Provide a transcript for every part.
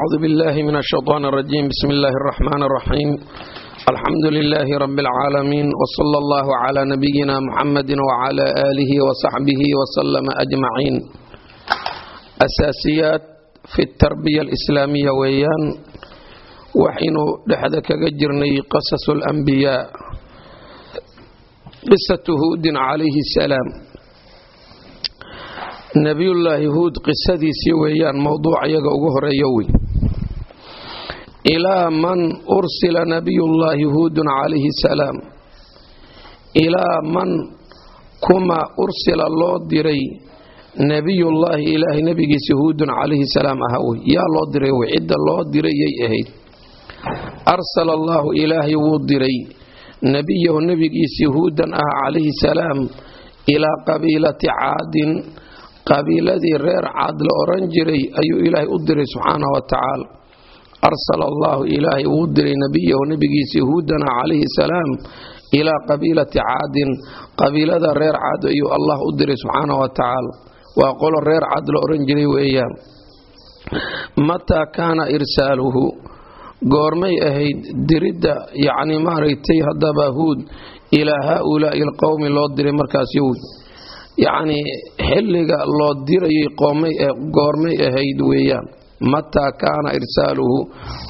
أعوذ بالله من الشيطان الرجيم بسم الله الرحمن الرحيم الحمد لله رب العالمين وصلى الله على نبينا محمد وعلى آله وصحبه وسلم أجمعين أساسيات في التربية الإسلامية ويان وحين dhexda kaga jirnay قصص الأنبياء قصة هود عليه السلام nebiyullaahi huud qisadiisii weeyaan mowduuc iyaga ugu horeeyo wey ilaa man ursila nabiyullaahi huudun calayhi salaam ilaa man kuma ursila loo diray nebiyullaahi ilaahay nebigiisa huudun calayhi salaam ahaa wey yaa loo diray wey cidda loo dirayay ahayd arsala allaahu ilaahay wuu diray nebiyahu nebigiisii huudan ah calayhi salaam ilaa qabiilati caadin qabiiladii reer caad la oran jiray ayuu ilaahay u diray subxaana wa tacaala arsala allaahu ilaahay wuu diray nebiyahu nebigiisii huudana calayhi salaam ilaa qabiilati caadin qabiilada reer caad ayuu allah u diray subxaana wa tacaala. Waa qolo reer caad la oran jiray weeyaan. Mataa kaana irsaaluhu goormay ahayd diridda yacni maaragtay haddaba huud ilaa haa-ulaa'i alqowmi loo diray markaas yowd yacnii xilliga loo dirayay goormay ahayd weeyaan mataa kaana irsaaluhu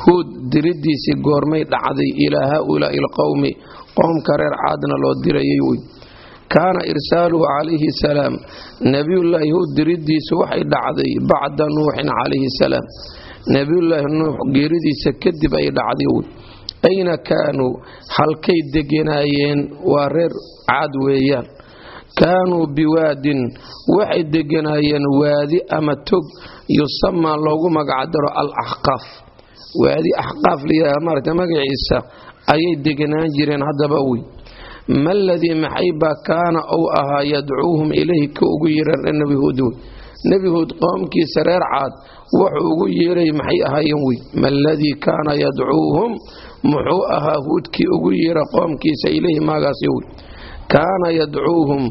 huud diriddiisii goormay dhacday ilaa haa-ulaa'i alqowmi qowmka reer caadna loo dirayay wey kaana irsaaluhu calayhi salaam nebiyullaahi huud diriddiisu waxay dhacday bacda nuuxin calayhi salaam nebiyullaahi nuux geeridiisa kadib ay dhacday wey ayna kaanuu halkay deganaayeen waa reer caad weeyaan kaanuu biwaadin waxay deganaayeen waadi ama tog yusamaa loogu magacdaro al axqaaf waadi axqaaf layaha maarata magaciisa ayay deganaan jireen haddaba wey ma ladii maxaybaa kaana ou ahaa yadcuuhum ilayhi ka ugu yeeraan nebi huud wey nebi huud qoomkiisa reer caad wuxuu ugu yeeray maxay ahaayeen wey ma ladii kaana yadcuuhum muxuu ahaa huudkii ugu yeera qoomkiisa ilayhi maagaasi wey kaana yadcuuhum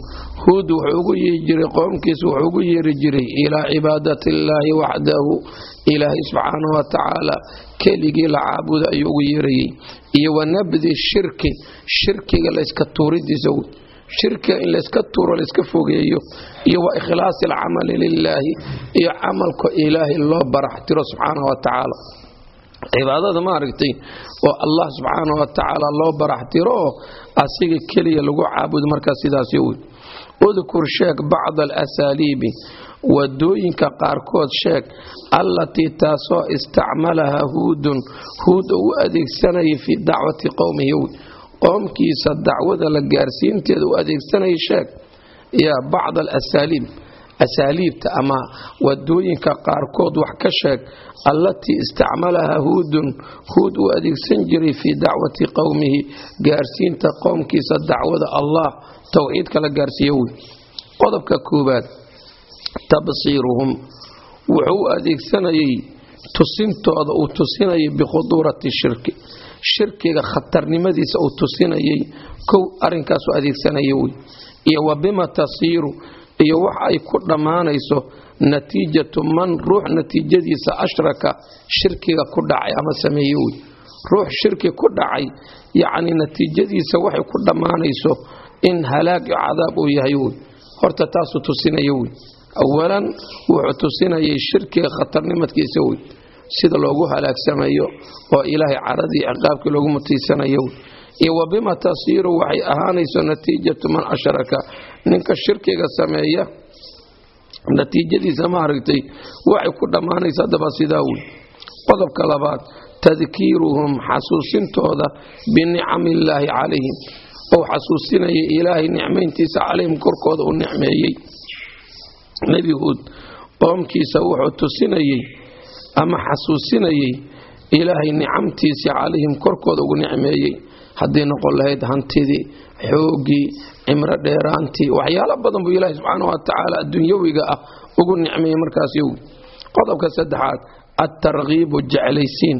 huud wuxuu ugu yeeri jiray qoomkiisa wuxuu ugu yeeri jiray ilaa cibaadati illaahi waxdahu ilaahay subxaana wa tacaala keligii la caabuda ayuu ugu yeerayay iyo wanabdi shirki shirkiga layska tuuridiisa shirkiga in layska tuuro layska fogeeyo iyo wa ikhlaasi alcamali lilaahi iyo camalka ilaahay loo barax tiro subxaana wa tacaala. Cibaadada maaragtay oo allah subxaana wa tacaala loo barax tiro oo asiga keliya lagu caabudo markaa sidaas wey udkur sheeg bacda alasaaliibi waddooyinka qaarkood sheeg allatii taasoo istacmalaha huudun huud oo u adeegsanayay fii dacwati qowmihi qoomkiisa dacwada la gaarsiinteeda u adeegsanayay sheeg yaa bacda alasaaliib asaaliibta ama waddooyinka qaarkood wax ka sheeg allatii istacmalaha huudun huud uu adeegsan jiray fii dacwati qowmihi gaarsiinta qowmkiisa dacwada allah towxiidka la gaarsiiyo wey qodobka koobaad tabsiiruhum wuxuu u adeegsanayay tusintooda uu tusinayay bikhuduurati shirki shirkiga khatarnimadiisa uu tusinayay kow arinkaasu adeegsanaya wey iyo wa bima tasiiru iyo wax ay ku dhammaanayso natiijatu man ruux natiijadiisa ashraka shirkiga ku dhacay ama sameeye wey. Ruux shirki ku dhacay yacni natiijadiisa waxay ku dhammaanayso in halaag iyo cadaab uu yahay wey. Horta taasuu tusinaya wey. Awalan wuxuu tusinayay shirkiga khatarnimadkiisa wey. Sida loogu halaagsamayo oo ilaahay caradii ciqaabkii loogu mutaysanayo wey. Iyo wa bima tasiiru waxay ahaanayso natiijatu man ashraka ninka shirkiga sameeya. Natiijadiisa maaragtay waxay ku dhammaanaysa haddaba sidaa wey qodobka labaad tadkiiruhum xasuusintooda binicami illaahi calayhim. Ou xasuusinaya ilaahay nicmayntiisa calayhim korkooda u nicmeeyey. Nebi huud qoomkiisa wuxuu tusinayey ama xasuusinayay ilaahay nicamtiisii calayhim korkooda ugu nicmeeyey hadday noqon lahayd hantidii xoogii cimro dheeraantii waxyaalo badan buu ilaahay subxaana wa tacaala adduunyawiga ah ugu nicmeeyey markaas yowi qodobka saddexaad attarkiibu jeclaysiin.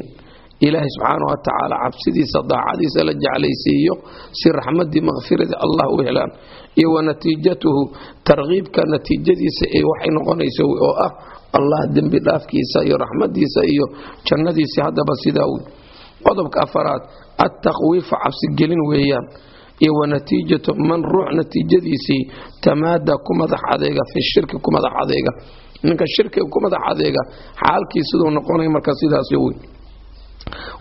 Ilaahay subxaana wa tacaala cabsidiisa daacadiisa la jeclaysiiyo si raxmadii makfiradii allah u helaan. Iyo wa natiijatuhu tarkiibka natiijadiisa ee waxay noqonayso oo ah allah dembi dhaafkiisa iyo raxmadiisa iyo jannadiisa haddaba sidaa wey qodobka afaraad attaqwiifa cabsigelin weeyaan iyo wa natiijatu man ruux natiijadiisii tamaada ku madax adeega fi shirki ku madax adeega. Ninka shirkiga ku madax adeega xaalkii siduu marka sidaas wey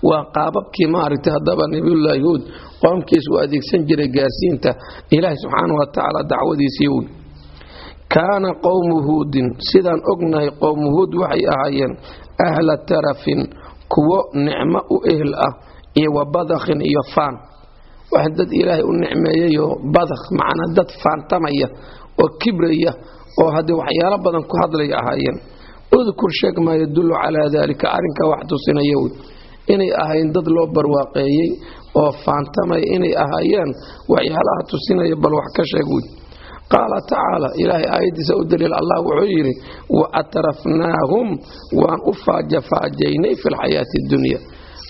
waa qaababkii maaragtay haddaba nabiyullaahi huud qoomkiis uu adeegsan jiray gaarsiinta ilaahi subxaana wa tacaala dacwadiisii wey kaana qowmu huudin sidaan ognahay qowmu huud waxay ahaayeen ahla tarafin kuwo nicmo u ehel ah iyo wa badakhin iyo faan. Wax dad ilaahay u nicmeeyayoo badakh macnaa dad faantamaya oo kibraya oo haddii waxyaalo badan ku hadlay ahaayeen. Udkur sheeg maa yadullu calaa daalika arrinkaa wax tusinaya wey inay ahayn dad loo barwaaqeeyey oo faantamaya inay ahaayeen waxyaalaha tusinaya bal wax ka sheeg wey qaala tacaala ilaahay aayaddiisa u daliil allah wuxuu yidhi wa atrafnaahum waan u faajafaajaynay fi lxayaati addunya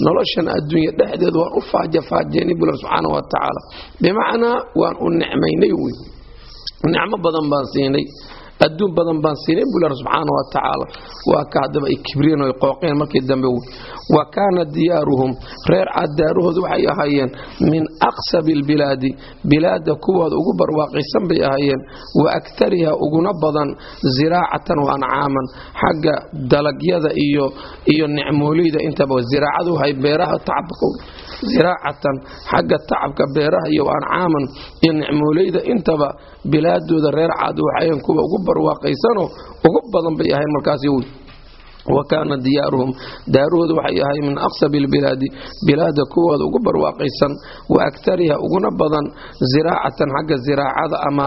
noloshan adduunya dhexdeed waan u faajafaajaynay bula subxaana wa tacaala bimacnaa waan u nicmaynay wey nicmo badan baan siinay adduun badan baan siinay buu lar subxaana wa tacaala waa ka haddaba ay kibreen oy qooqeen markii dambe wa kaana diyaaruhum reer caad daarahoodu waxay ahaayeen min aqsabi albilaadi bilaadda kuwooda ugu barwaaqaysan bay ahaayeen wa akariha uguna badan ziraacatan wa ancaaman xagga dalagyada iyo iyo nicmooleyda intaba ziraacadu hay beeraha tacabka ziraacatan xagga tacabka beeraha iyo ancaaman iyo nicmooleyda intaba bilaadooda reer caad waxayan kuwa ugu barwaaqaysanoo ugu badan bay ahayn markaasi wey wa kaana diyaaruhum daarahooda waxay ahay min aqsabi albilaadi bilaada kuwooda ugu barwaaqaysan wa akariha uguna badan ziraacatan xagga ziraacada ama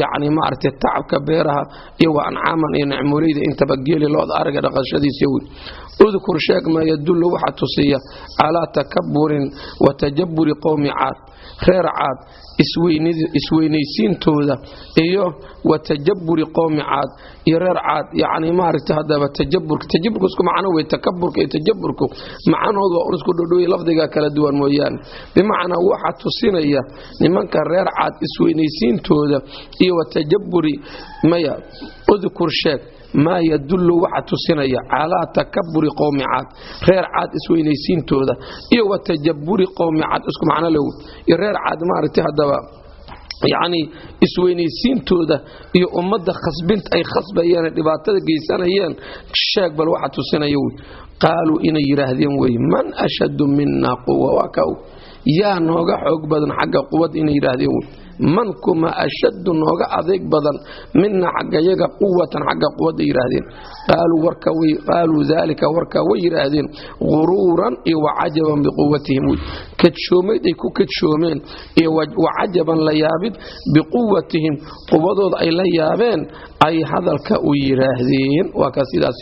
yacni maaragtay tacabka beeraha iyo wa ancaaman iyo nicmooleyda intaba geeli looda ariga dhaqashadiisa wey udkur sheeg maa yadullu waxa tusiya calaa takaburin wa tajaburi qowmi caad reer caad isweynaysiintooda iyo wa tajaburi qowmi caad iyo reer caad yacni maaragta haddaba tajaburka tajaburku isku macno wey takaburka iyo tajaburku macnahoodu waa un isku dhodhowey lafdiga kala duwan mooyaane. Bimacnaa waxa tusinaya nimanka reer caad isweynaysiintooda iyo wa tajaburi maya udkur sheeg maa yadullu waxa tusinaya calaa takaburi qowmi caad. Reer caad isweynaysiintooda iyo wa tajaburi qowmi caad isku macno lew. Iyo reer caad maaragtay haddaba yacni isweynaysiintooda iyo ummadda khasbinta ay khasbayeen dhibaatada geysanayeen. Sheeg bal waxa tusinaya wey. Qaaluu inay yidhaahdeen wey man ashaddu minaa quwa waa ka yaa nooga xoog badan xagga quwad inay yidhaahdeen wey man kuma ashaddu nooga adeeg badan mina xaggayaga quwatan xagga quwadda yidhaahdeen qaaluu daalika warkaa way yidhaahdeen guruuran iyo wacajaban biquwatihim wey kadshoomid ay ku kadshoomeen iyo wacajaban la yaabid biquwatihim quwadooda ay la yaabeen ay hadalka u yidhaahdeen waa ka sidaas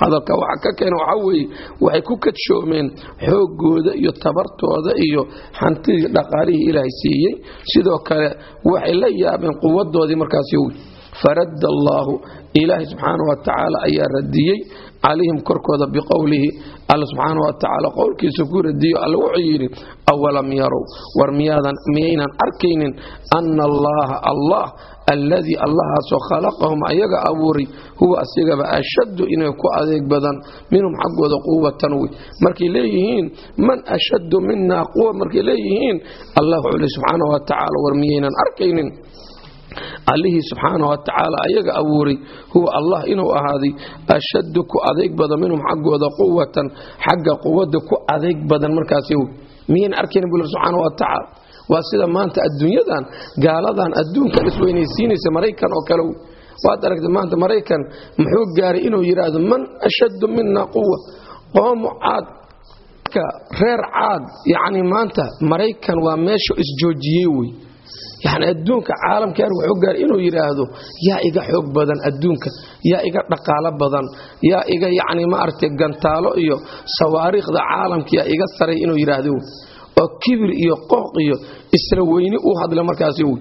hadalka waxa ka keena waxaa weeye waxay ku kadshoomeen xoogooda iyo tabartooda iyo hantidii dhaqaalihii ilaahay siiyey. Sidoo kale waxay la yaabeen quwadoodii markaasi wey faradda allaahu ilaahay subxaana wa tacaala ayaa radiyey calayhim korkooda biqowlihi. Alla subxaana wa tacaala qowlkiisa ku radiyo alle wuxuu yidhi awalam yarow war miyaynan arkaynin anna allaaha allah alladii allahaasoo khalaqahum ayaga abuuray huwa asigaba ashaddu inay ku adeeg badan minhum xaggooda quwatan wey markay leeyihiin man ashaddu minaa quwa markay leeyihiin allah wuxuu le subxaana wa war miyaynan arkaynin allihii subxaana wa ayaga abuuray huwa allah inuu ahaaday ashaddu ku adeeg badan minhum xaggooda quwatan xagga quwadda ku adeeg badan markaas miyan arkayn bul subxaana wa tacaala waa sida maanta adduunyadan gaaladan adduunka isweynaysiinaysa maraykan oo kale. Waad aragta maanta maraykan muxuu gaaray inuu yidhaahdo man ashaddu mina quwa qoomu caad reer caad yacni maanta maraykan waa meesha isjoojiyey wey. Yani adduunka caalamkan wuxuu gaaray inuu yidhaahdo yaa iga xoog badan adduunka yaa iga dhaqaalo badan yaa iga yacni maaragtay gantaalo iyo sawaariikhda caalamka yaa iga saray inuu yidhaahdo oo kibir iyo qooq iyo isla weyni u hadla markaasi wey.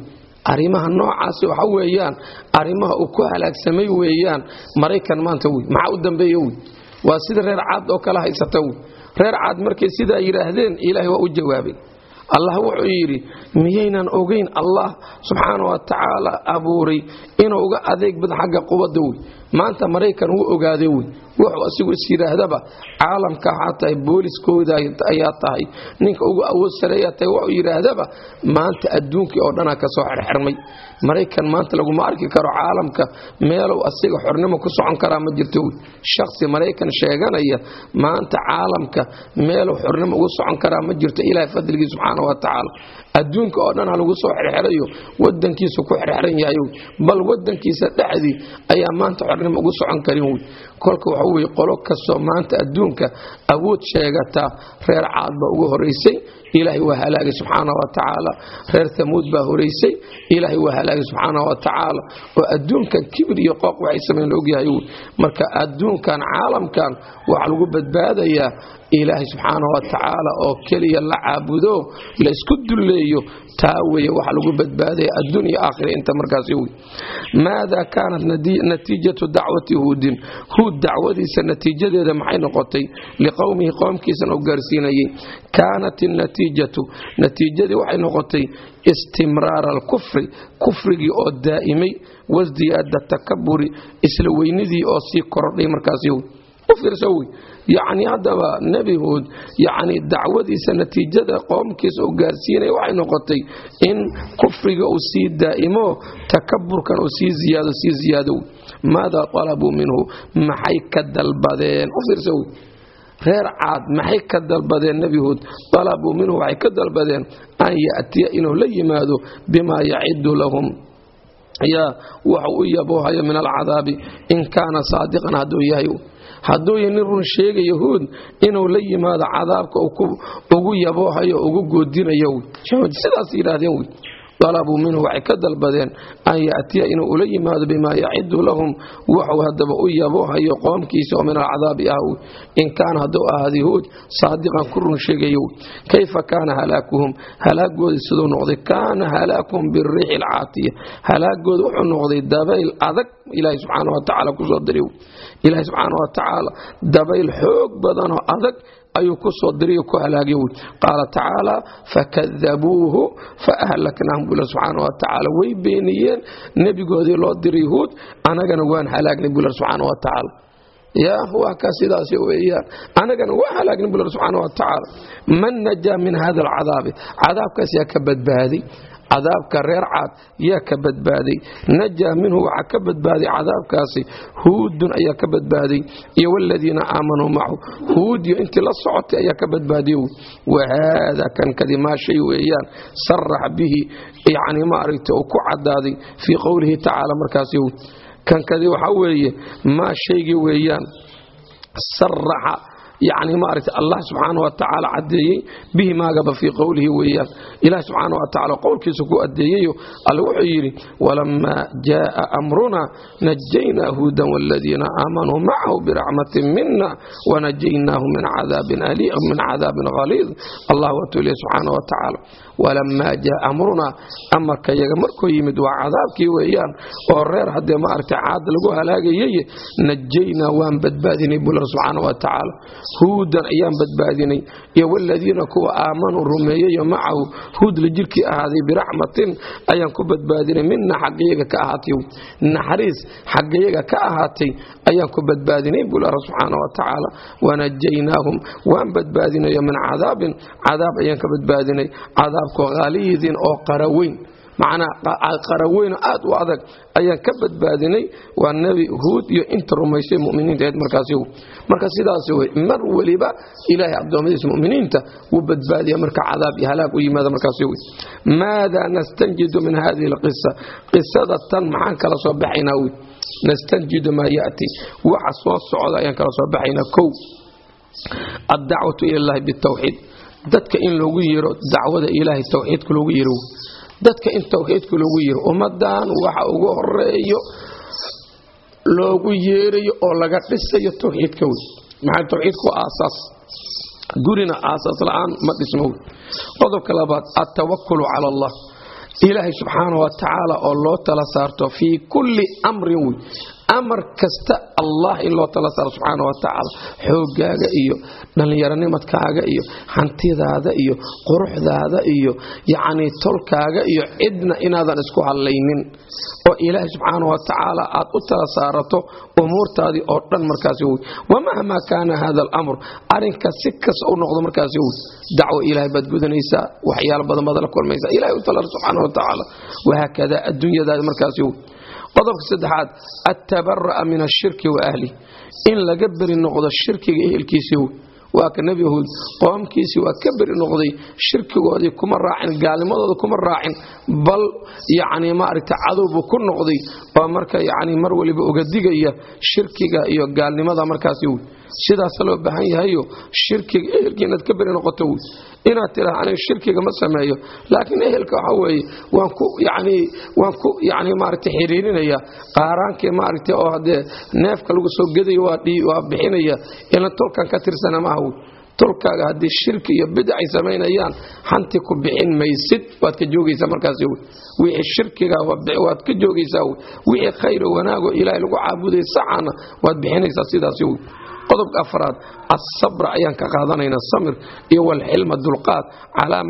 Arrimaha noocaasi waxa weeyaan arrimaha uu ku halaagsamay weeyaan maraykan maanta wey maxaa u dambeeya wey? Waa sida reer caad oo kala haysata wey. Reer caad markay sidaa yidhaahdeen ilaahay waa u jawaabay. Allah wuxuu yidhi miyaynan ogayn allah subxaana wa tacaala abuuray inuu uga adeeg badan xagga quwadda wey. Maanta maraykan wuu ogaaday wey wuxuu asigu is yidhaahdaba caalamka waxaa tahay booliskooda ayaa tahay ninka ugu awood sareeyaa tahay. Wuxuu yidhaahdaba maanta adduunkii oo dhanaa ka soo xerxirmay maraykan maanta laguma arki karo caalamka meelow asiga xornimo ku socon karaa ma jirto. Shakhsi maraykan sheeganaya maanta caalamka meelow xornimo ugu socon karaa ma jirto. Ilaahay fadligii subxaana wa tacaala adduunka oo dhan ha lagu soo xerxerayo wadankiisu ku xerxeran yahay bal wadankiisa dhexdii ayaa maanta xornimo ugu socon karin wey kolka waxa weye qolo kastoo maanta adduunka awood sheegataa reer caad baa ugu horaysay ilaahay waa halaagay subxaana wa tacaala. Reer tamuud baa horaysay ilaahay waa halaagay subxaana wa tacaala. Oo adduunkan kibir iyo qooq waxay samayn la ogyahay marka adduunkan caalamkan waxa lagu badbaadayaa ilaahay subxaana wa tacaala oo keliya la caabudo la isku dulleeyo taa weye waxa lagu badbaadaya adduun iyo aakhira inta markaasi wey maada kaanat natiijatu dacwati huudin? Huud dacwadiisa natiijadeeda maxay noqotay? Liqowmihi qowmkiisan oo gaarsiinayay. Kaanat natiijatu natiijadii waxay noqotay istimraara alkufri kufrigii oo daa'imay wasdiyaada takaburi isla weynidii oo sii korodhay markaasi u yacni haddaba nebi huud yacni dacwadiisa natiijada qoomkiisa uu gaarsiinaya waxay noqotay in kufriga uu sii daa'imo takaburkan uu sii ziyaado sii ziyaado. Maadaa qalabuu minhu? Maxay ka dalbadeen? U reer caad maxay ka dalbadeen nebi huud dalabuu minhu waxay ka dalbadeen an ya'tiya inuu la yimaado bimaa yacidu lahum. Yaa waxuu u yaboohayo min alcadaabi in kaana saadiqan hadduu yahay hadduu nin run sheega yahuud inuu la yimaado cadaabka ugu yaboohayo ugu goodinayo sidaas yidhaahdeen wey dalabuu minhu waxay ka dalbadeen an ya'tiya inuu ula yimaado bimaa yacidu lahum wuxuu haddaba u yaboohayo qoomkiisa oo min alcadaabi ah in kaana hadduu ahaada yahuud saadiqan ku run sheegayo kayfa kaana halaakuhum halaagoodii siduu noqday kaana halaakuhum biriixi alcaatiya halaagooda wuxuu noqday dabayl adag ilaahay subxaana wa tacaala ku soo diri ilaahay subxaana wa tacaala dabayl xoog badanoo adag ayuu ku soo diriyo ku halaagay wy qaala tacaala fakadabuuhu faahlaknaahum bula subxaana wa tacaala way beeniyeen nebigoodii loo diray yahuud anagana waan halaagnay bula subxaana wa tacaala. Ya waa ka sidaas weeyaan. Anagana waa halaagnay bula subxaana wa tacaala man najaa min hada alcadaabi. Cadaabkaas yaa ka badbaaday cadaabka reer caad yaa ka badbaaday. Najaa minhu waxaa ka badbaaday cadaabkaasi. Huudun ayaa ka badbaaday. Iyo wladiina aamanuu macahu. Huudiyo intii la socotay ayaa ka badbaadiyo wahaada kan kadi maa shay weeyaan. Sarax bihi yani maaragta uu ku cadaaday fii qowlihi tacaala markaasi. Kan kadi waxaa weeye maa shaygii weeyaan. Saraxa yani maaragta allah subxaana wa tacaala caddeeyey bihi maagaba fii qowlihi weeyaan ilaah subxaana wa tacala qowlkiisa ku addeeyeyo alle wuxuu yidhi walamaa jaaa amruna najaynaa huudan waladiina aamanuu macahu biraxmatin mina wanajaynaahum min cadaabin haliid allah watuu ileh subxaana walamaa jaa amrunaa amarka yaga markuu yimid waa cadaabkii weeyaan oo reer haddee maaragta caad lagu halaagayay najaynaa waan badbaadinay bular subxaana wa tacaala. Huudan ayaan badbaadinay iyo waladiina kuwa aamanuu rumeeyeyo macahu huud jirkii ahaaday biraxmatin ayaan ku badbaadinay. Mina xaggayaga ka ahaatay naxariis xaggayaga ka ahaatay ayaan ku badbaadinay bular subxaana wa tacaala. Wanajaynaahum waan badbaadinayo min cadaabin cadaab ayaan ka badbaadinay cadaabko haliidin oo qaraweyn. Macnaa qaraweynoo aad u adag ayaan ka badbaadinay waa nebi huud iyo inta rumaysay muminiinta ahayd markaasi marka sidaas wey mar weliba ilaahay addoommadiisa muminiinta wuu badbaadiya marka cadaab iyo halaag u yimaada markaasi wey maadaa nastanjidu min hadihi alqisa qisada tan maxaan kala soo baxaynaa wey nastanjidu maa ya'ti. Waxa soo socda ayaan kala soo baxaynaa kow. Addacwatu ila llahi bitawxiid dadka in loogu yeero dacwada ilaahay tawxiidka loogu yeero dadka in tawxiidka loogu yeero ummadan waxa ugu horeeyo loogu yeerayo oo laga dhisayo tawxiidka wey. Maxaa tawxiidku aasaas gurina aasaas la'aan ma dhismo wey. Qodobka labaad altawakulu cala allah. Ilaahay subxaana wa tacaala oo loo tala saarto fii kulli amrin wey amar kasta allah in loo tala saaro subxaana wa tacaala xoogaaga iyo dhallinyaronimadkaaga iyo hantidaada iyo quruxdaada iyo yacnii tolkaaga iyo cidna inaadan isku hadlaynin oo ilaahay subxaana wa tacaala aad u tala saarato umuurtaadii oo dhan markaasi wey wamahmaa kaana hada alamr arrinka si kasta u noqdo markaasi wey dacwo ilaahay baad gudanaysaa waxyaalo badan baad la kulmaysaa. Ilahay u talar subxaana wa tacaala wahaakada adduunyadaada? Markaasi wey qodobka saddexaad attabaraa min ashirki wa ahlih in laga beri noqdo shirkiga ehelkiisii wey waa ka nebi huud. Qoomkiisii waa ka beri noqday shirkigoodii kuma raacin gaalnimadooda kuma raacin bal yacni maaragta cadowbuu ku noqday oo marka yacni mar waliba uga digaya shirkiga iyo gaalnimada markaasi sidaasa loo baahan yahayo shirkiga ehelkii inaad ka beri noqoto wey. Inaad tiraa aniga shirkiga ma sameeyo. Laakiin ehelka waxa weeye waan ku yani waan ku yani maaragta xiriirinaya. Qaaraankii maaragta oo haddee neefka lagu soo gedayo waa bixinaya. Ilan tolkan ka tirsana maaha wey tolkaaga haddii shirki iyo bidac ay samaynayaan hanti ku bixin maysid waad ka joogaysaa markaas wey wixii shirkiga waad ka joogaysaa wey wixii khayro wanaago ilaahay lagu caabuday saxana waad bixinaysaa sidaas wey qodobka afraad asabra ayaan ka qaadanaynaa samir iyo walxilma dulqaad. Calaa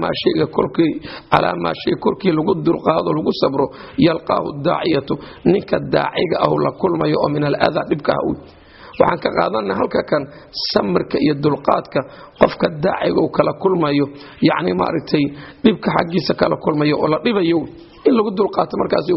maa shay korkii lagu dulqaado lagu sabro yalqaahu daaciyatu. Ninka daaciga ahu la kulmayo oo min aladaa dhibka ah waxaan ka qaadanana halka kan samirka iyo dulqaadka qofka daaciga uu kala kulmayo. Yacni maaragtay dhibka xaggiisa kala kulmayo oo la dhibayo. In lagu dulqaato markaas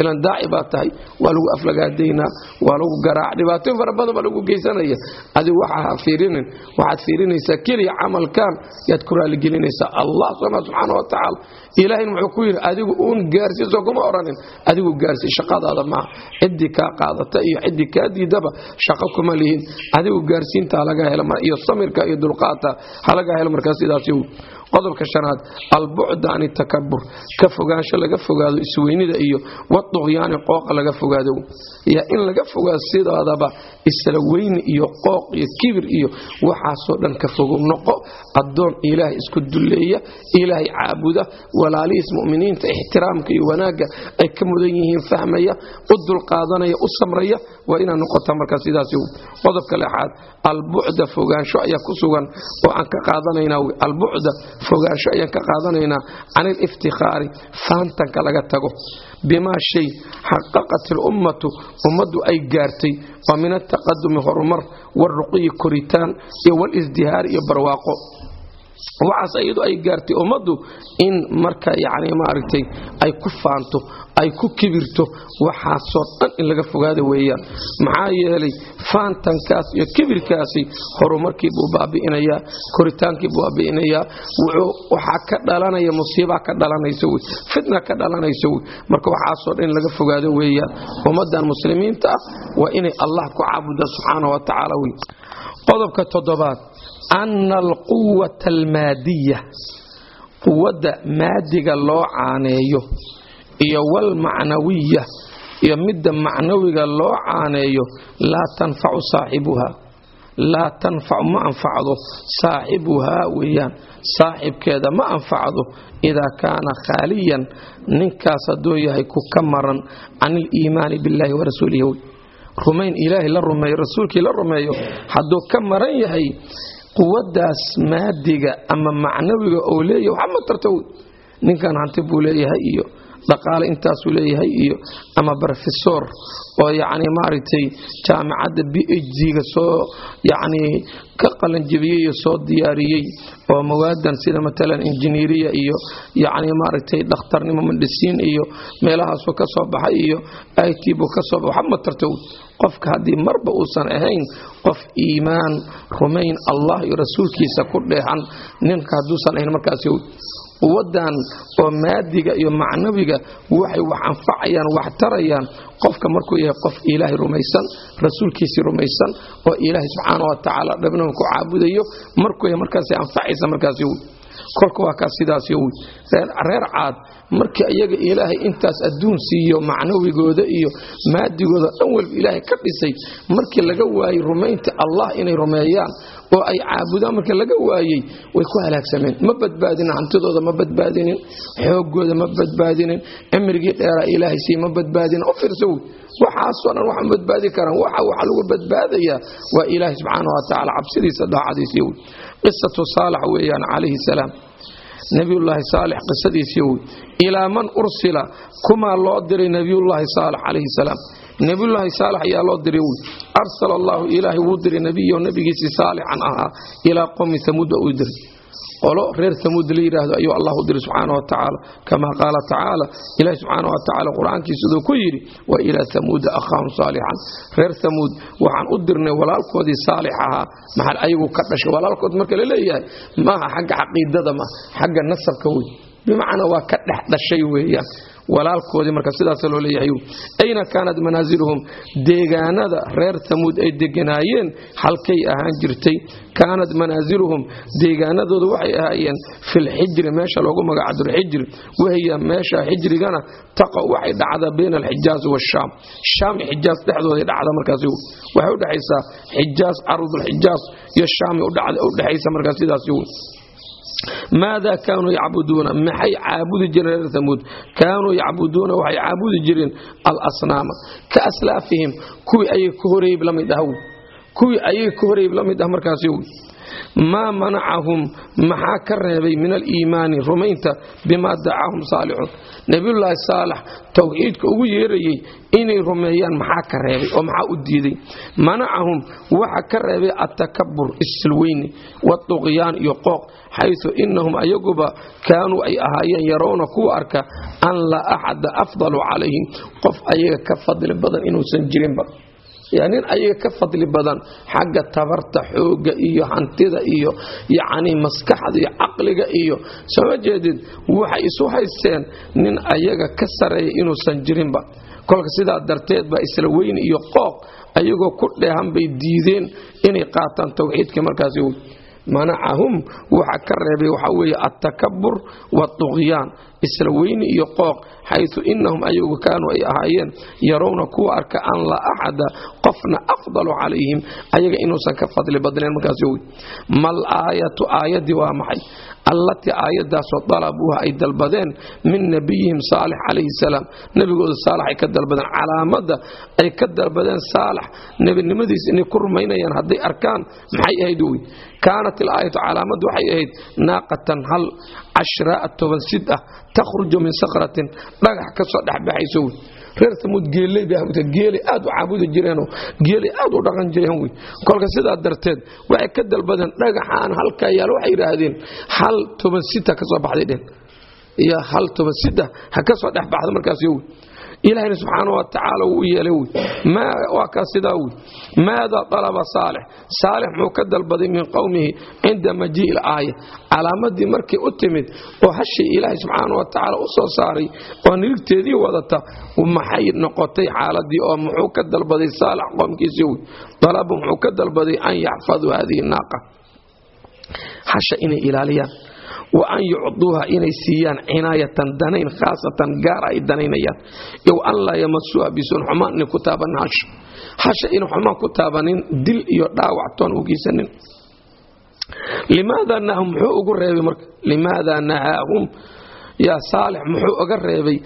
ilan daaci baa tahay. Waa lagu aflagaadaynaa waa lagu garaac. Dhibaatooyin fara badan baa lagu geysanaya. Adigu waxaa fiirinin waxaad fiirinaysaa keliya camalkan. Yaad ku raaligelinaysaa allah subxaana wa tacaala ilaahayna wuxuu ku yidhi adigu uun gaarsiiso kuma odhanin adigu gaarsii shaqadaada maaha ciddii kaa qaadata iyo ciddii kaa diidaba shaqo kuma lihin adigu gaarsiintaa laga hela iyo samirka iyo dulqaadta halaga helo markaa sidaasi qodobka shanaad albucda can itakabur ka fogaansho laga fogaado isweynida iyo waduqyaani qooqa laga fogaado iyo in laga fogaado sidoodaba isla weyni iyo qooq iyo kibir iyo waxaasoo dhan ka fogow noqo addoon ilaahay isku dulleeya ilaahay caabuda walaalihiis muminiinta ixtiraamka iyo wanaagga ay ka mudan yihiin fahmaya u dulqaadanaya u samraya waa inaad noqota markaa sidaas qodobka lexaad albucda fogaansho ayaa ku sugan oo aan ka qaadanaynaa albucda fogaansho ayaan ka qaadanaynaa can iliftikhaari faantanka laga tago. Bimaa shay xaqaqat ilummatu ummaddu ay gaartay oo min ataqadumi horumar waruqiyi koritaan iyo walisdihaari iyo barwaaqo waxaas iyadu ay gaartay ummaddu in marka yani maaragtay ay ku faanto ay ku kibirto waxaasoo dhan in laga fogaada weeyaan. Maxaa yeelay faantankaas iyo kibirkaasi horumarkii buu baabi'inayaa koritaankii buu baabi'inayaa waxaa ka dhalanaya musiibaa ka dhalanaysa wey fitna ka dhalanaysa wey. Marka waxaasoo dhan in laga fogaado weeyaan ummaddan muslimiinta ah waa inay allah ku caabuda subxaana wa tacaala wey. Qodobka toddobaad ana alquwata almaadiya quwadda maadiga loo caaneeyo iyo walmacnawiya iyo midda macnawiga loo caaneeyo laa tanfacu saaxibuha laa tanfacu ma anfacdo saaxibuhaa weeyaan saaxibkeeda ma anfacdo idaa kaana khaaliyan ninkaas hadduu yahay ku ka maran can iliimaani billahi wa rasuulihi rumayn ilaahay la rumeeyo rasuulkii la rumeeyo hadduu ka maran yahay quwaddaas maadiga ama macnawiga oo leeyahy waxa ma tarta ninkan hanti buu leeyahay iyo dhaqaale intaasuu leeyahay iyo ama brofesor oo yacni maaragtay jaamacadda b h d-ga soo yacni ka qalanjebiyey iyo soo diyaariyey oo mawaadan sida matalan injiniiriya iyo yacni maaragtay dhakhtarnimo medhisiin iyo meelahaasuu ka soo baxay iyo i t buu ka soo baxay. Waxba ma tarta qofka haddii marba uusan ahayn qof iimaan rumayn allah iyo rasuulkiisa ku dheexan ninka hadduusan ahayn markaasi quwadan oo maadiga iyo macnawiga waxay wax anfacayaan wax tarayaan. Qofka markuu yahay qof ilaahay rumaysan rasuulkiisii rumaysan oo ilaahay subxaana wa tacaala dhabnahu ku caabudayo markuu yahay markaasi anfacaysa markaasi kolka waa kaas sidaasi wy reer caad. Markii iyaga ilaahay intaas adduun siiyo macnawigooda iyo maadigooda dhan walba ilaahay ka dhisay. Markii laga waayey rumaynta allah inay rumeeyaan oo ay caabudaan marka laga waayey way ku halaagsameen. Ma badbaadinin hantidooda ma badbaadinin xoogooda ma badbaadinin cimrigii dheeraa ilaahay sii ma badbaadinin. U fiirsa wey waxaasoo dhan waxa badbaadi karaan. Waxa waxa lagu badbaadayaa waa ilaahay subxaana wa cabsidiisa daacadiisii wey qisatu saalax weeyaan calayhi salaam. Nebiyullaahi saalix qisadiisii wey ilaa man ursila kumaa loo diray nebiyullaahi saalax calayhi salaam. Nebiyullaahi saalax ayaa loo diray wey arsala allaahu ilaahay wuu diray nebiyo nebigiisii saalixan ahaa ilaa qowmi samuud baa uu diray qolo reer tamuud la yidhaahdo ayuu allah u diray subxaana wa tacaala. Kamaa qaala tacaala ilahi subxaana wa tacaala qur'aankiisa ku yidhi wa ilaa tamuuda akhaahum saalixan reer tamuud waxaan u dirnay walaalkoodii saalix ahaa. Maxal ayagu ka dhashay walaalkood marka la leeyahay? Maaha xagga caqiidada ma xagga nasabka wey. Bimacnaa waa ka dhex dhashay weeyaan walaalkoodii marka sidaas loo leeyahay. Ayna kaanat manaaziluhum deegaanada reer tamuud ay deganaayeen halkay ahaan jirtay. Kaanat manaaziluhum deegaanadooda waxay ahaayeen filxijri meesha loogu magaca dulxijri wahiya meesha xijrigana taqa waxay dhacdaa bayna alxijaaz waashaam shaam. Xijaaz dhexdooday dhacda markaasi waxay udhexaysaa xijaaz carudulxijaaz iyo shaami udhexaysa markaas sidaasi wey maada kaanuu yacbuduuna maxay caabudi jireen reer tamuud kaanuu yacbuduuna waxay caabudi jireen alasnaama ka aslaafihim kuwii ayay ka horeyb la mid kuwii ayay ka horeyb la mid ah markaasi wy maa manacahum maxaa ka reebay min aliimaani rumaynta bimaa dacaahum saalixun nebiyullaahi saalax towxiidka ugu yeerayey inay rumeeyaan maxaa ka reebay oo maxaa u diiday? Manacahum waxa ka reebay attakabur isilweyni waduqyaan iyo qooq xaysu inahum ayaguba kaanuu ay ahaayeen yarowna kuwa arka an laa axada afdalu calayhim qof ayaga ka fadli badan inuusan jirinba nin ayaga ka fadli badan xagga tabarta xooga iyo hantida iyo yacni maskaxda iyo caqliga iyo sooma jeedid waxay isu haysteen nin ayaga ka sareeya inuusan jirinba. Kolka sidaa darteed baa isla weyn iyo qooq ayagoo ku dheehan bay diideen inay qaataan towxiidkii markaasi manacahum waxa ka reebay waxaa weeye attakabur waduqyaan isla weyni iyo qooq xaytu inahum ayagu kaanuu ay ahaayeen yarowna kuwa arka an laa axada qofna afdalu calayhim ayaga inuusan ka fadli badnayn markaas mal aayatu aayaddii waa maxay allatii aayadaasoo dalabuuha ay dalbadeen min nabiyihim saalix calayhi salaam. Nebigooda saalax ay ka dalbadeen. Calaamada ay ka dalbadeen saalax nebinimadiis inay ku rumaynayaan hadday arkaan maxay ahayd wey kaanat ilaayatu calaamad waxay ahayd naaqatan hal cashraa toban sid ah takhruju min sakratin dhagax ka soo dhexbaxayso wey reer tamuud geeley bay geelay aad u caabudi jireenoo geelay aad u dhaqan jireen wey. Kolka sidaa darteed waxay ka dalbadeen dhagaxaan halkaa yaal. Waxay yidhaahdeen hal toban sita ka soo baxday dhehen iyo hal toban sita ha ka soo dhex baxda markaas yo wey ilahayna subxaana wa tacaala wuu yeelay waa kaa sidaa wey maada dalaba saalix saalix muxuu ka dalbaday min qowmihi cinda majii'i aaya calaamadii markay u timid oo hashii ilaahay subxaana wa tacaala u soo saaray oo nirigteedii wadata maxay noqotay xaaladii oo muxuu ka dalbaday saalax qoomkiisii wey dalaba muxuu ka dalbaday an yaxfaduu hadihi naaqa hasha inay ilaaliyaan wa an yucduuha inay siiyaan cinaayatan danayn khaasatan gaar ay danaynayaan. Iw an laa yamasuuha bisuun xumaan inay ku taabanin hasha hasha ina xumaan ku taabanin dil iyo dhaawac toon u geysanin limaada nahum muxuu ugu reebay marka? Limaada nahaahum yaa saalix muxuu uga reebay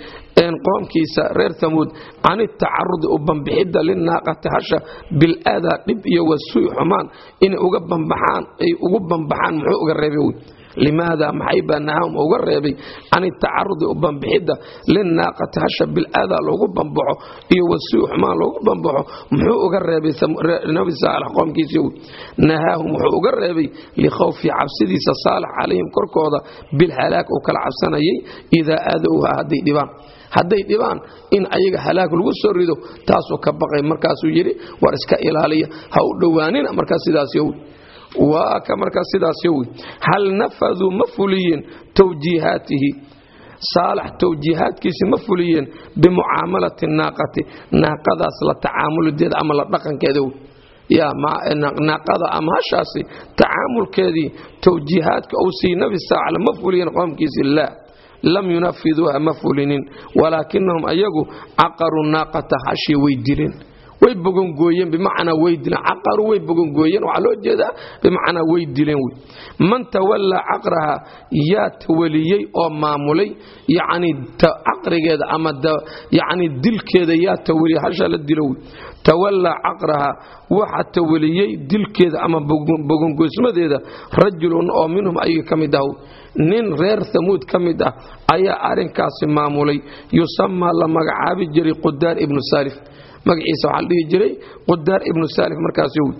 qoomkiisa reer tamuud can itacarudi u bambixidda linaaqati hasha biladaa dhib iyo wasuu'i xumaan inay uga bambaxaan ay ugu bambaxaan muxuu uga reebay limaada maxay baa nahahum uga reebay. Can itacarudi u bambixidda linaaqati hasha biladaa loogu bambaxo iyo wasuu'i xumaan loogu bambaxo muxuu uga reebay nabi saalax qoomkiisii wey nahaahum wuxuu uga reebay likhawfi cabsidiisa saalax calayhim korkooda. Bilhalaag uu kala cabsanayay. Idaa aadowha hadday dhibaan. Hadday dhibaan in ayaga halaag lagu soo rido taasuu ka baqay markaasuu yidhi war iska ilaaliya. Ha u dhowaanina markaas sidaas waa ka markaas sidaas hal nafaduu ma fuliyeen tawjiihaatihi? Saalax tawjiihaadkiisi ma fuliyeen bimucaamalati naaqati. Naaqadaas la tacaamuludeeda ama la dhaqankeeda naaqada ama hashaasi tacaamulkeedii tawjiihaadka uu sii nabi saacla ma fuliyeen qoomkiisi laa lam yunafiduuha ma fulinin. Walaakinahum ayagu caqaruu naaqata hashii way dileen way bogongooyeen bimacnaa way dileen. Caqaru way bogongooyeen waxaa loo jeedaa bimacnaa way dileen wey. Man tawallaa caqraha yaa tawaliyey oo maamulay yacni caqrigeeda ama yacni dilkeeda yaa tawaliyey hasha la dilo wey. Tawallaa caqraha waxa tawaliyey dilkeeda ama bogongoysmadeeda rajulun oo minhum ayaga ka mid ah nin reer hamuud ka mid ah ayaa arrinkaasi maamulay yusamaa la magacaabi jiray qudaar ibnu saalif magaciisa waxaa la dhihi jiray qudaar ibnu saalif markaas wy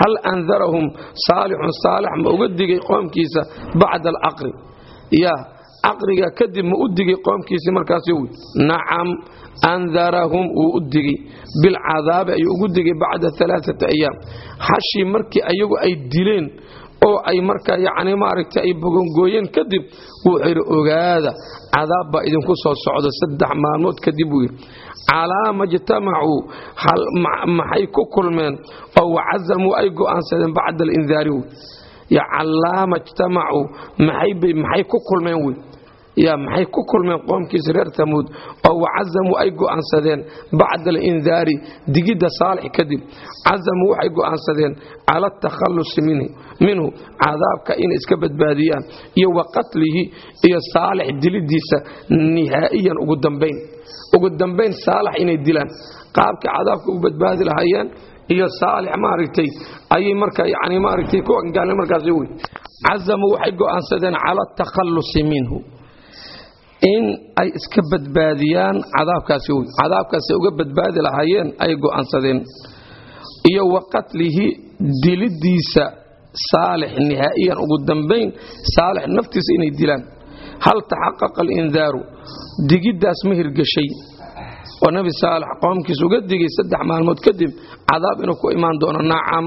hal andarahum saalixun saalix ma uga digay qoomkiisa bacda alcaqri ya caqriga kadib ma u digay qoomkiisii markaas wy nacam andarahum wuu u digay bilcadaabi ayuu ugu digay bacda alaaata ayaam. Hashii markii ayagu ay dileen oo ay markaa yacni maaragta ay bogongooyeen kadib wuxuu yidhi ogaada cadaab baa idinku soo socda saddex maalmood kadib buu yidhi. Calaa majtamacuu maxay ku kulmeen? Oo wacazamuu ay go'aansadeen bacda alindaari wey ya calaa majtamacuu maxay ku kulmeen? wey ya maxay ku kulmeen qoomkiisa reer tamuud oo wacazamuu ay go'aansadeen bacda alindaari digidda saalix kadib. Cazamuu waxay go'aansadeen cala atakhallusi minhu cadaabka inay iska badbaadiyaan iyo wa qatlihi iyo saalix dilidiisa nihaa'iyan ugu dambayn. Ugu dambayn saalax inay dilaan. Qaabkay cadaabka ugu badbaadi lahaayeen iyo saalix maaragtay ayay marka yani maaragtay ku angaaleen markaas wey cazamuu waxay go'aansadeen cala atakhallusi minhu in ay iska badbaadiyaan cadaabkaasi wey cadaabkaasay uga badbaadi lahaayeen ay go'aansadeen. Iyo wa qatlihi dilidiisa saalix nihaa'iyan ugu dambayn saalix naftiisa inay dilaan. Hal taxaqaqa alindaaru digiddaas ma hirgashay. Oo nebi saalax qoomkiisa uga digay saddex maalmood kadib cadaab inuu ku imaan doono nacam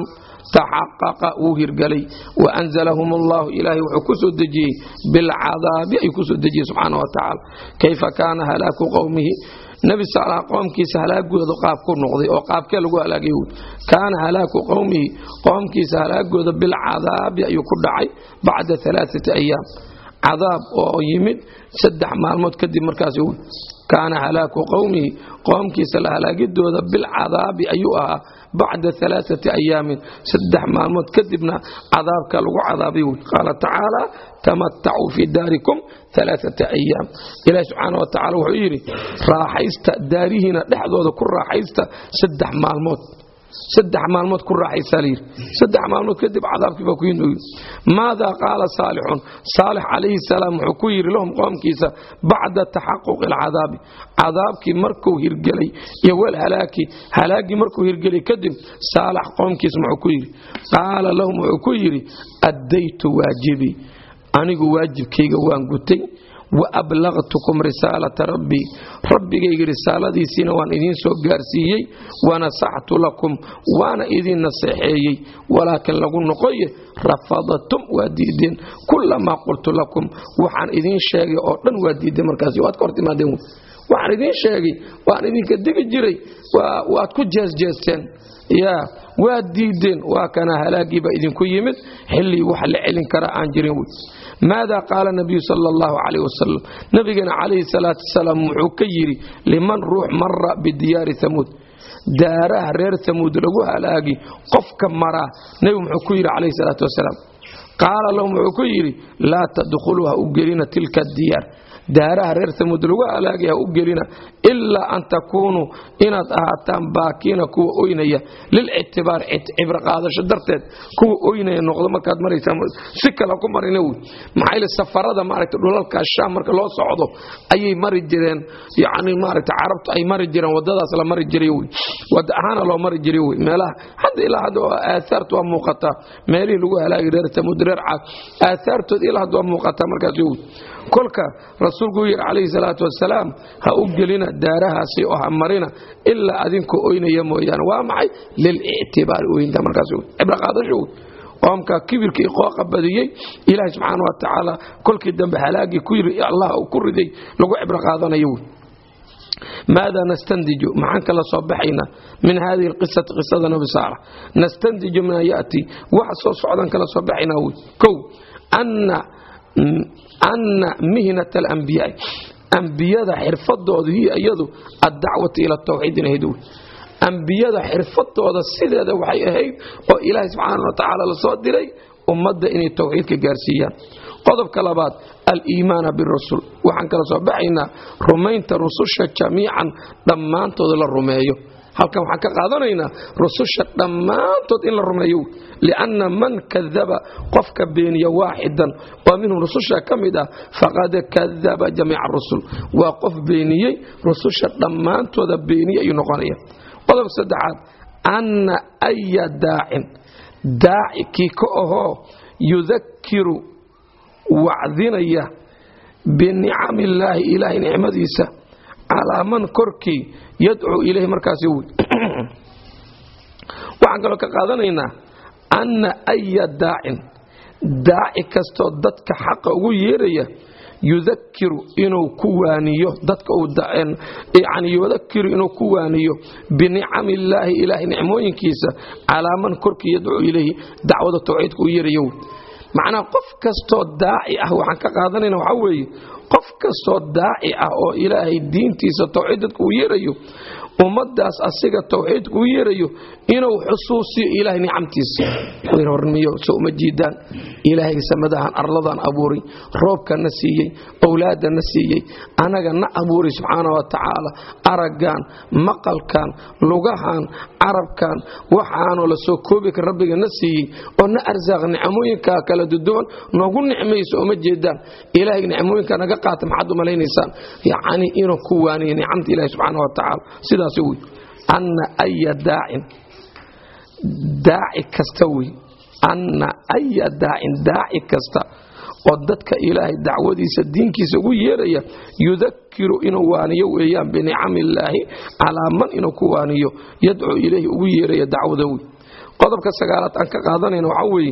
taxaqaqa wuu hirgalay. Wa anzalahum allahu ilaahay wuxuu ku soo dejiyey bilcadaabi ayuu ku soo dejiyey subxaana wa tacaala. Kayfa kaana halaaku qowmihi nebi saalax qoomkiisa halaagooda qaab ku noqday oo qaabkee lagu halaagay wy kaana halaaku qowmihi qoomkiisa halaagooda bilcadaabi ayuu ku dhacay bacda alaaati ayaam. Cadaab oo yimid saddex maalmood kadib markaas kaana halaaku qowmihi qoomkiisa la halaagidooda bilcadaabi ayuu ahaa bacda alaaati ayaamin saddex maalmood kadibna cadaabka lagu cadaabay. Wy qaala tacaala tamatacuu fii daarikum alaaata ayaam ilahi subxaana wa tacala wuxuu yidhi raaxaysta daarihiina dhexdooda ku raaxaysta saddex maalmood saddex maalmood ku raaxaysaa layidhi saddex maalmood kadib cadaabkii baa ku yimid maadaa qaala saalixun? Saalix calayhi salaam wuxuu ku yidhi lahum qoomkiisa bacda taxaquqi alcadaabi. Cadaabkii markuu hirgelay iyo wal halaaki halaagii markuu hirgelay kadib saalax qoomkiisa muxuu ku yidhi qaala lahum wuxuu ku yidhi addaytu waajibii anigu waajibkayga waan gutay wa ablaqtukum risaalata rabbii rabbigayga risaaladiisiina waan idiin soo gaarsiiyey wanasaxtu lakum waana idiin naseexeeyey walaakin lagu noqoye rafadatum waa diideen kulamaa qultu lakum waxaan idiin sheegay oo dhan waa diideen markaas waad ka hortimaadeen waxaan idiin sheegay waan idinka digi jiray waad ku jeesjeesteen yaa waad diideen waa kana halaagiiba idinku yimid xillii wax la celin kara aan jirin wey maada qaala nabiyu sal allahu calayh wasalam nabigeena calayhi salaatu wasalaam wuxuu ka yidhi liman ruux mara bidiyaari hamuud daaraha reer hamuud lagu halaagi qofka maraa nebigu muxuu ku yidhi calayhi salaatu wasalaam. Qaala lahum wuxuu ku yidhi laa tadkhuluu ha u gelina tilka diyaar daaraha reer hamuud lagu halaagay ha u gelina ilaa an takuunuu inaad ahaataan baakiina kuwa oynaya lilictibaar cibro qaadasho darteed kuwa oynaya noqdo markaad maraysaa si kale ku marina wey. Maxaa yeel safarada maaragta dhulalka shaam marka loo socdo ayay mari jireen. Yacni maaragta carabtu ay mari jireen waddadaas la mari jiray wey. Wadda ahaana loo mari jiray wey. Meelaha hadda ilaa hadda aahaartu waa muuqataa meelihii lagu halaagay reer tamuud reer caad aahaartood ilaa hadda waa muuqataa markaas wey kolka rasuulku uu yidhi calayhi salaatu wasalaam ha u gelina daarahaasi oo ha marina ilaa adinkoo oynaya mooyaane. Waa maxay? Lilictibaari oynta markaas cibro qaadasho wey qoomka kibirkii qooqa badiyey ilaahi subxaana wa tacaala kolkii dambe halaagii ku yiri allah uu ku riday lagu cibro qaadanayo. Wey maada nastandiju? Maxaan kala soo baxaynaa min hadihi alqisati qisada nabi saalax nastandiju an yati? Wax soo socdan kala soo baxaynaa wey kow anna ana mihnat alambiyaai ambiyada xirfadoodu hiya iyadu addacwatu ila tawxiid inahayd wey ambiyada xirfadooda sideeda waxay ahayd oo ilaahay subxaana wa tacaala la soo diray ummadda inay towxiidka gaarsiiyaan qodobka labaad aliimaana birusul waxaan kala soo baxaynaa rumaynta rususha jamiican dhammaantooda la rumeeyo halkan waxaan ka qaadanaynaa rususha dhammaantood in la rumeeyo lianna man kadaba qofka beeniya waaxidan. Waa minhum rususha ka mid ah faqad kadaba jamiica rusul. Waa qof beeniyey rususha dhammaantooda beeniye ayuu noqonaya qodobka saddexaad anna aya daacin. Daaci kii ka ahoo yudakiru wacdinaya binicami illaahi ilaahay nicmadiisa calaa man korkii yadcuu ilayhi markaasi wy waxaan kaloo ka qaadanaynaa anna aya daacin daaci kastoo dadka xaqa ugu yeeraya yudakiru inuu ku waaniyo dadka yani yudakiru inuu ku waaniyo binicami illaahi ilaahay nicmooyinkiisa calaa man korkii yadcuu ilayhi dacwada tawxiidka u yeerayo macnaha qof kastoo daaci ah waxaan ka qaadanayna waxaa weeye qof kastoo daaci ah oo ilaahay diintiisa tawxiid dadka uu yeerayo ummadaas asiga tawxiidka u yeerayo inuu xusuusiyo ilaahay nicamtiisa. Hormiyo so uma jiidaan? Ilaahay samadahan arladan abuuray roobkana siiyey owlaadana siiyey. Anaga na abuuray subxaana wa tacaala araggan maqalkan lugahan carabkan waxaanoo la soo koobi kar rabbiga na siiyey oo na arsaaq nicmooyinkaa kala duduwan noogu nicmayso uma jeedaan? Ilaahay nicmooyinka naga qaata maxaad u malaynaysaan yacni inuu ku waaniyo nicamta ilahi subxaana wa tacaala sidaas wey. Anna aya daacin daaci kasta wey. Anna aya daacin daaci kasta. Oo dadka ilaahay dacwadiisa diinkiisa ugu yeeraya yudakiru inuu waaniyo weeyaan binicami illaahi calaa man inuu ku waaniyo. Yadcuu ilayhi ugu yeeraya dacwada wey. Qodobka sagaalaad aan ka qaadanayna waxaa weeye